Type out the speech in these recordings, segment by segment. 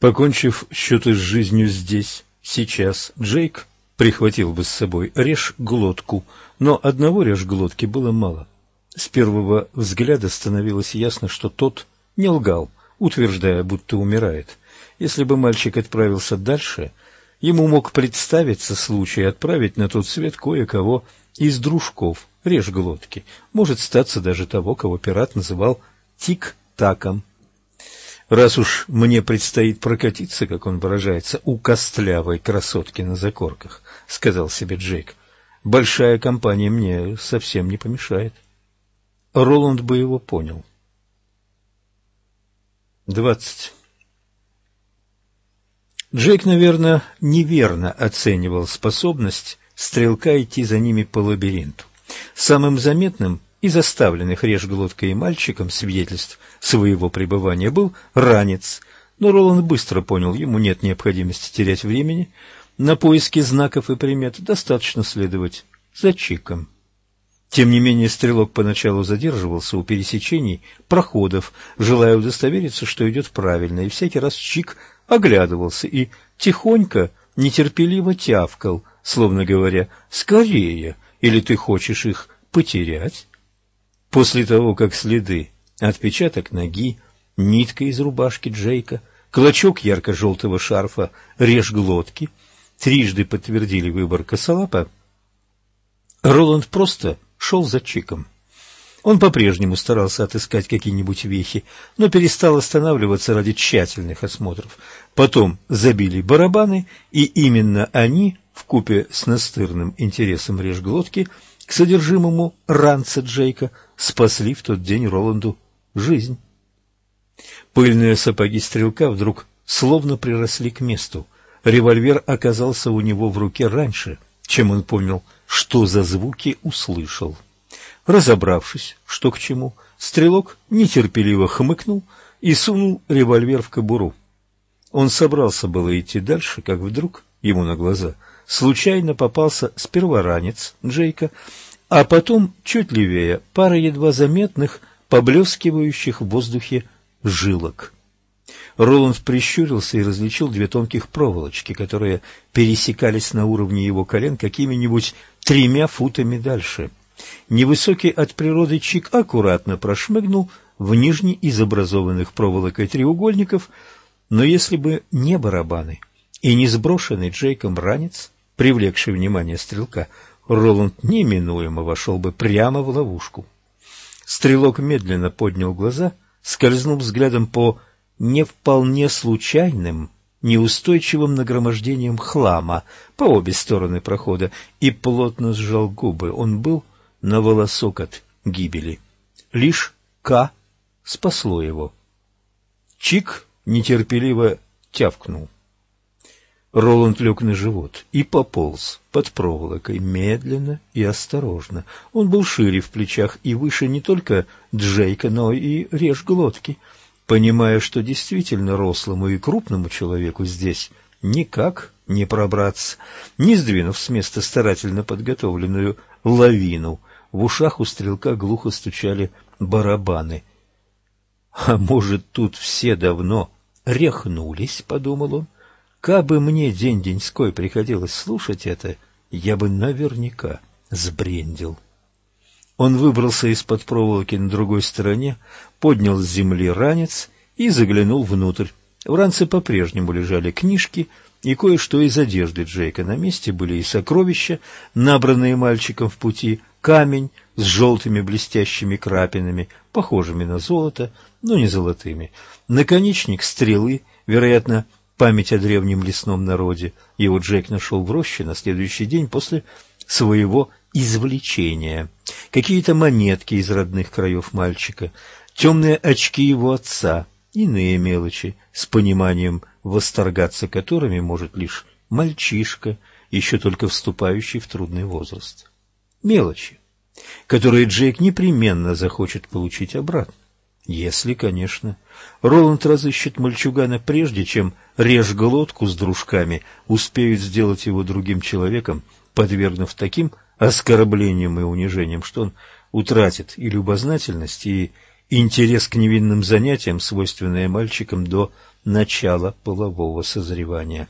Покончив счеты с жизнью здесь, сейчас, Джейк прихватил бы с собой режь глотку, но одного режь глотки было мало. С первого взгляда становилось ясно, что тот не лгал, утверждая, будто умирает. Если бы мальчик отправился дальше, ему мог представиться случай отправить на тот свет кое-кого из дружков, режь глотки, может статься даже того, кого пират называл тик-таком. Раз уж мне предстоит прокатиться, как он выражается, у костлявой красотки на закорках, — сказал себе Джейк, — большая компания мне совсем не помешает. Роланд бы его понял. Двадцать. Джейк, наверное, неверно оценивал способность стрелка идти за ними по лабиринту. Самым заметным из оставленных режглоткой мальчиком свидетельств своего пребывания был ранец, но Роланд быстро понял, ему нет необходимости терять времени на поиски знаков и примет, достаточно следовать за Чиком. Тем не менее, стрелок поначалу задерживался у пересечений проходов, желая удостовериться, что идет правильно, и всякий раз Чик оглядывался и тихонько, нетерпеливо тявкал, словно говоря «Скорее!» или «Ты хочешь их потерять?» После того, как следы, отпечаток ноги, нитка из рубашки Джейка, клочок ярко-желтого шарфа, режь глотки, трижды подтвердили выбор косолапа, Роланд просто шел за Чиком. Он по-прежнему старался отыскать какие-нибудь вехи, но перестал останавливаться ради тщательных осмотров. Потом забили барабаны, и именно они, в купе с настырным интересом режглотки, к содержимому ранца Джейка, спасли в тот день Роланду жизнь. Пыльные сапоги стрелка вдруг словно приросли к месту. Револьвер оказался у него в руке раньше, чем он понял, что за звуки услышал. Разобравшись, что к чему, стрелок нетерпеливо хмыкнул и сунул револьвер в кобуру. Он собрался было идти дальше, как вдруг ему на глаза случайно попался сперва ранец Джейка, а потом, чуть левее, пара едва заметных, поблескивающих в воздухе жилок. Роланд прищурился и различил две тонких проволочки, которые пересекались на уровне его колен какими-нибудь тремя футами дальше. Невысокий от природы Чик аккуратно прошмыгнул в нижний из образованных проволокой треугольников, но если бы не барабаны и не сброшенный Джейком ранец, привлекший внимание стрелка, Роланд неминуемо вошел бы прямо в ловушку. Стрелок медленно поднял глаза, скользнул взглядом по не вполне случайным, неустойчивым нагромождением хлама по обе стороны прохода и плотно сжал губы. Он был на волосок от гибели. Лишь К спасло его. Чик нетерпеливо тявкнул. Роланд лег на живот и пополз под проволокой медленно и осторожно. Он был шире в плечах и выше не только Джейка, но и реж глотки, понимая, что действительно рослому и крупному человеку здесь никак не пробраться, не сдвинув с места старательно подготовленную лавину. В ушах у стрелка глухо стучали барабаны. «А может, тут все давно рехнулись?» — подумал он. Кабы мне день-деньской приходилось слушать это, я бы наверняка сбрендил. Он выбрался из-под проволоки на другой стороне, поднял с земли ранец и заглянул внутрь. В ранце по-прежнему лежали книжки и кое-что из одежды Джейка. На месте были и сокровища, набранные мальчиком в пути, камень с желтыми блестящими крапинами, похожими на золото, но не золотыми, наконечник стрелы, вероятно, память о древнем лесном народе. Его Джек нашел в роще на следующий день после своего извлечения. Какие-то монетки из родных краев мальчика, темные очки его отца, иные мелочи, с пониманием восторгаться которыми может лишь мальчишка, еще только вступающий в трудный возраст. Мелочи, которые Джейк непременно захочет получить обратно. Если, конечно, Роланд разыщет мальчугана прежде, чем режь глотку с дружками успеют сделать его другим человеком, подвергнув таким оскорблениям и унижениям, что он утратит и любознательность, и интерес к невинным занятиям, свойственное мальчикам до начала полового созревания.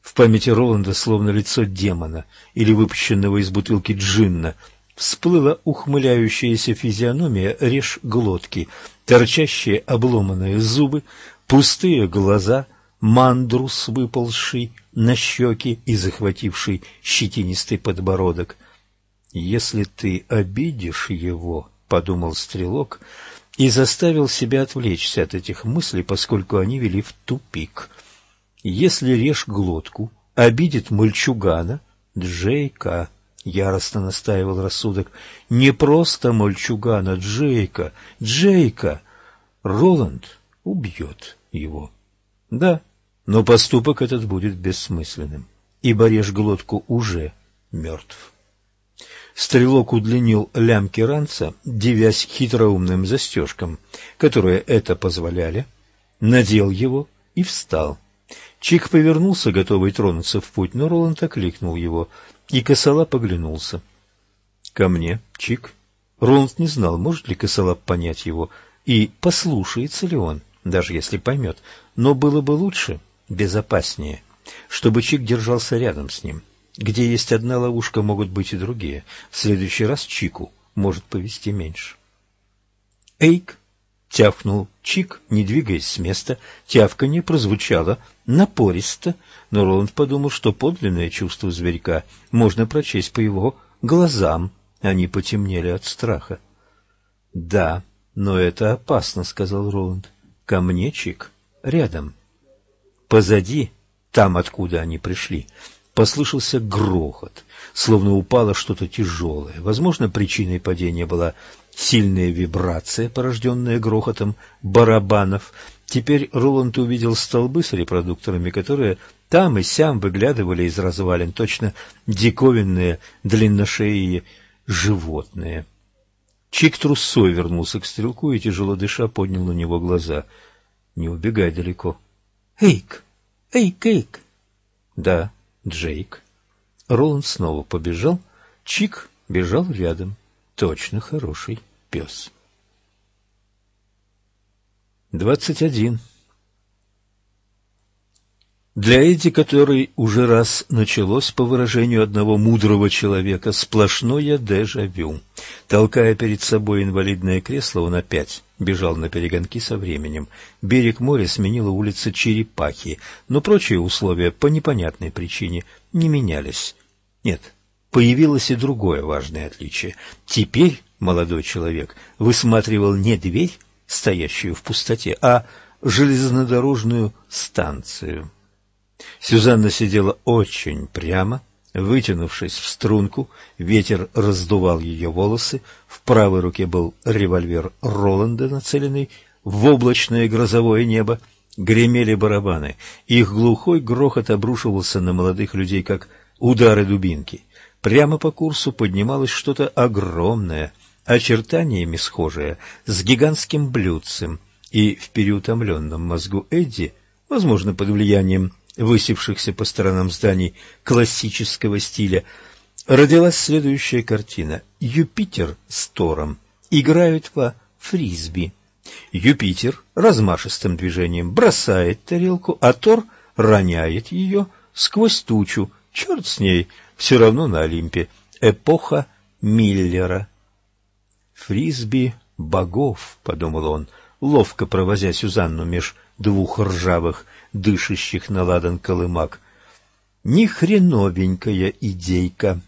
В памяти Роланда, словно лицо демона или выпущенного из бутылки джинна, всплыла ухмыляющаяся физиономия режь глотки, торчащие обломанные зубы, пустые глаза, мандрус, выползший на щеки и захвативший щетинистый подбородок. «Если ты обидишь его», — подумал стрелок, и заставил себя отвлечься от этих мыслей, поскольку они вели в тупик. «Если режь глотку, обидит мальчугана, Джейка». — яростно настаивал рассудок. «Не просто мальчугана, Джейка! Джейка! Роланд убьет его!» «Да, но поступок этот будет бессмысленным, ибо режь глотку уже мертв». Стрелок удлинил лямки ранца, девясь хитроумным застежкам, которые это позволяли, надел его и встал. Чик повернулся, готовый тронуться в путь, но Роланд окликнул его — и Косолап оглянулся. Ко мне, Чик. Роланд не знал, может ли Косолап понять его, и послушается ли он, даже если поймет. Но было бы лучше, безопаснее, чтобы Чик держался рядом с ним. Где есть одна ловушка, могут быть и другие. В следующий раз Чику может повести меньше. Эйк тявкнул Чик, не двигаясь с места. Тявканье прозвучало напористо, но Роланд подумал, что подлинное чувство зверька можно прочесть по его глазам. Они потемнели от страха. — Да, но это опасно, — сказал Роланд. — Ко мне, Чик, рядом. Позади, там, откуда они пришли, послышался грохот, словно упало что-то тяжелое. Возможно, причиной падения была сильная вибрация, порожденная грохотом барабанов. Теперь Роланд увидел столбы с репродукторами, которые там и сям выглядывали из развалин точно диковинные длинношеие животные. Чик трусой вернулся к стрелку и, тяжело дыша, поднял на него глаза. — Не убегай далеко. — Эйк! Эйк, Эйк! — Да, Джейк. Роланд снова побежал. Чик бежал рядом. Точно хороший пес. Двадцать один. Для Эдди, который уже раз началось, по выражению одного мудрого человека, сплошное дежавю. Толкая перед собой инвалидное кресло, он опять бежал на перегонки со временем. Берег моря сменила улица Черепахи, но прочие условия по непонятной причине не менялись. Нет, появилось и другое важное отличие. Теперь молодой человек высматривал не дверь, стоящую в пустоте, а железнодорожную станцию. Сюзанна сидела очень прямо, вытянувшись в струнку, ветер раздувал ее волосы, в правой руке был револьвер Роланда, нацеленный в облачное грозовое небо, гремели барабаны, их глухой грохот обрушивался на молодых людей, как удары дубинки. Прямо по курсу поднималось что-то огромное, очертаниями схожее, с гигантским блюдцем, и в переутомленном мозгу Эдди, возможно, под влиянием высевшихся по сторонам зданий классического стиля, родилась следующая картина. Юпитер с Тором играют во фрисби. Юпитер размашистым движением бросает тарелку, а Тор роняет ее сквозь тучу. Черт с ней, все равно на Олимпе. Эпоха Миллера. «Фрисби богов», — подумал он, ловко провозя Сюзанну меж двух ржавых дышащих на ладан колымак. Ни хреновенькая идейка.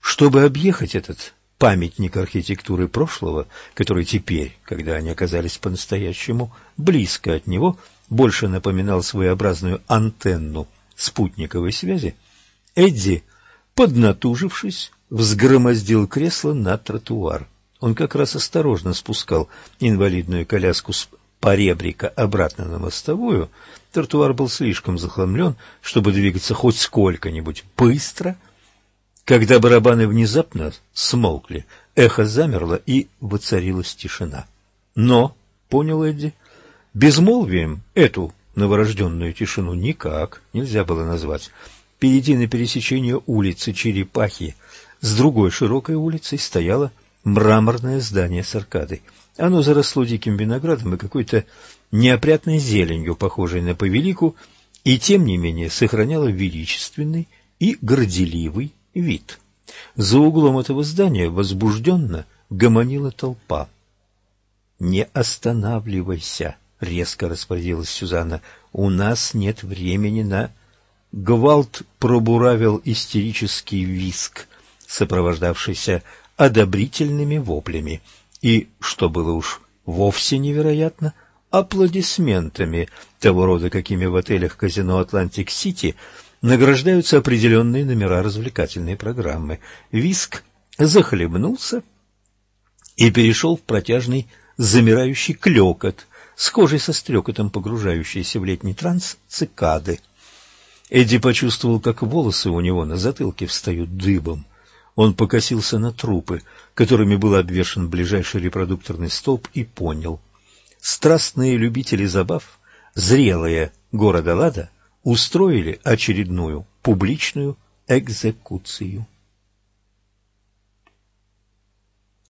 Чтобы объехать этот памятник архитектуры прошлого, который теперь, когда они оказались по-настоящему близко от него, больше напоминал своеобразную антенну спутниковой связи, Эдди, поднатужившись, взгромоздил кресло на тротуар. Он как раз осторожно спускал инвалидную коляску с поребрика обратно на мостовую, тротуар был слишком захламлен, чтобы двигаться хоть сколько-нибудь быстро. Когда барабаны внезапно смолкли, эхо замерло и воцарилась тишина. Но, понял Эдди, безмолвием эту новорожденную тишину никак нельзя было назвать. Впереди на пересечении улицы Черепахи с другой широкой улицей стояла мраморное здание с аркадой. Оно заросло диким виноградом и какой-то неопрятной зеленью, похожей на повелику, и тем не менее сохраняло величественный и горделивый вид. За углом этого здания возбужденно гомонила толпа. «Не останавливайся!» — резко распорядилась Сюзанна. «У нас нет времени на...» Гвалт пробуравил истерический визг, сопровождавшийся одобрительными воплями, и, что было уж вовсе невероятно, аплодисментами того рода, какими в отелях казино «Атлантик-Сити» награждаются определенные номера развлекательной программы. Визг захлебнулся и перешел в протяжный замирающий клекот, схожий со стрекотом погружающейся в летний транс цикады. Эдди почувствовал, как волосы у него на затылке встают дыбом. Он покосился на трупы, которыми был обвешан ближайший репродукторный столб, и понял. Страстные любители забав, зрелые города Лада, устроили очередную публичную экзекуцию.